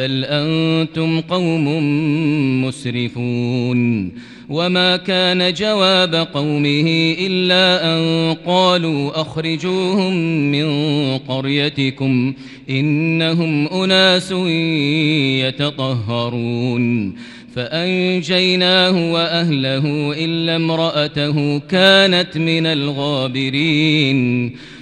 بل أنتم قوم مسرفون وما كان جواب قومه إلا أن قالوا أخرجوهم من قريتكم إنهم أناس يتطهرون فأنجيناه وأهله إلا امرأته كانت من الغابرين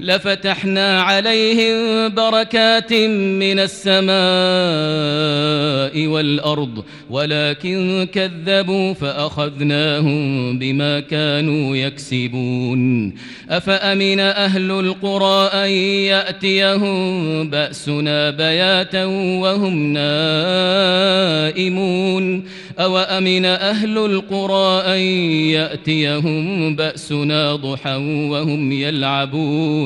لفتحنا عليهم بركات من السماء والأرض ولكن كذبوا فأخذناهم بما كانوا يكسبون. أفأمن أهل القرى أن يأتيهم بأسنا بياتا وهم نائمون؟ أوأمن أهل القرى أن يأتيهم بأسنا ضحى وهم يلعبون؟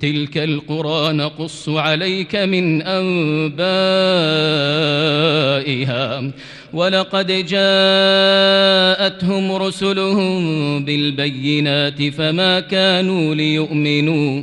تلك القرى نقص عليك من أنبائها. ولقد جاءتهم رسلهم بالبينات فما كانوا ليؤمنوا.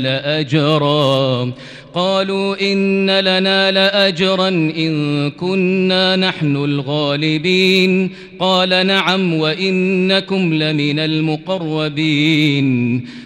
لأجرا. قالوا إن لنا لأجرا إن كنا نحن الغالبين. قال نعم وإنكم لمن المقربين.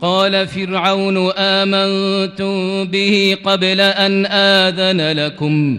قال فرعون آمنتم به قبل أن آذن لكم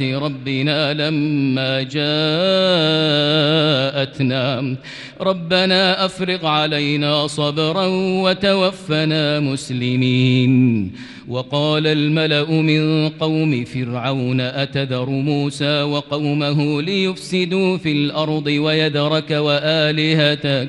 ربنا لما جاءتنا. ربنا أفرغ علينا صبرا وتوفنا مسلمين. وقال الملأ من قوم فرعون أتذر موسى وقومه ليفسدوا في الأرض ويدرك وآلهتك؟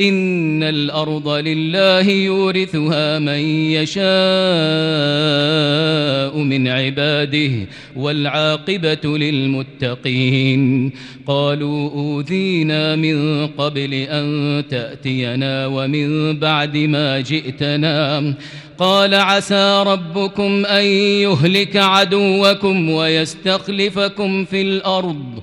إن الأرض لله يورثها من يشاء من عباده والعاقبة للمتقين. قالوا أوذينا من قبل أن تأتينا ومن بعد ما جئتنا. قال عسى ربكم أن يهلك عدوكم ويستخلفكم في الأرض.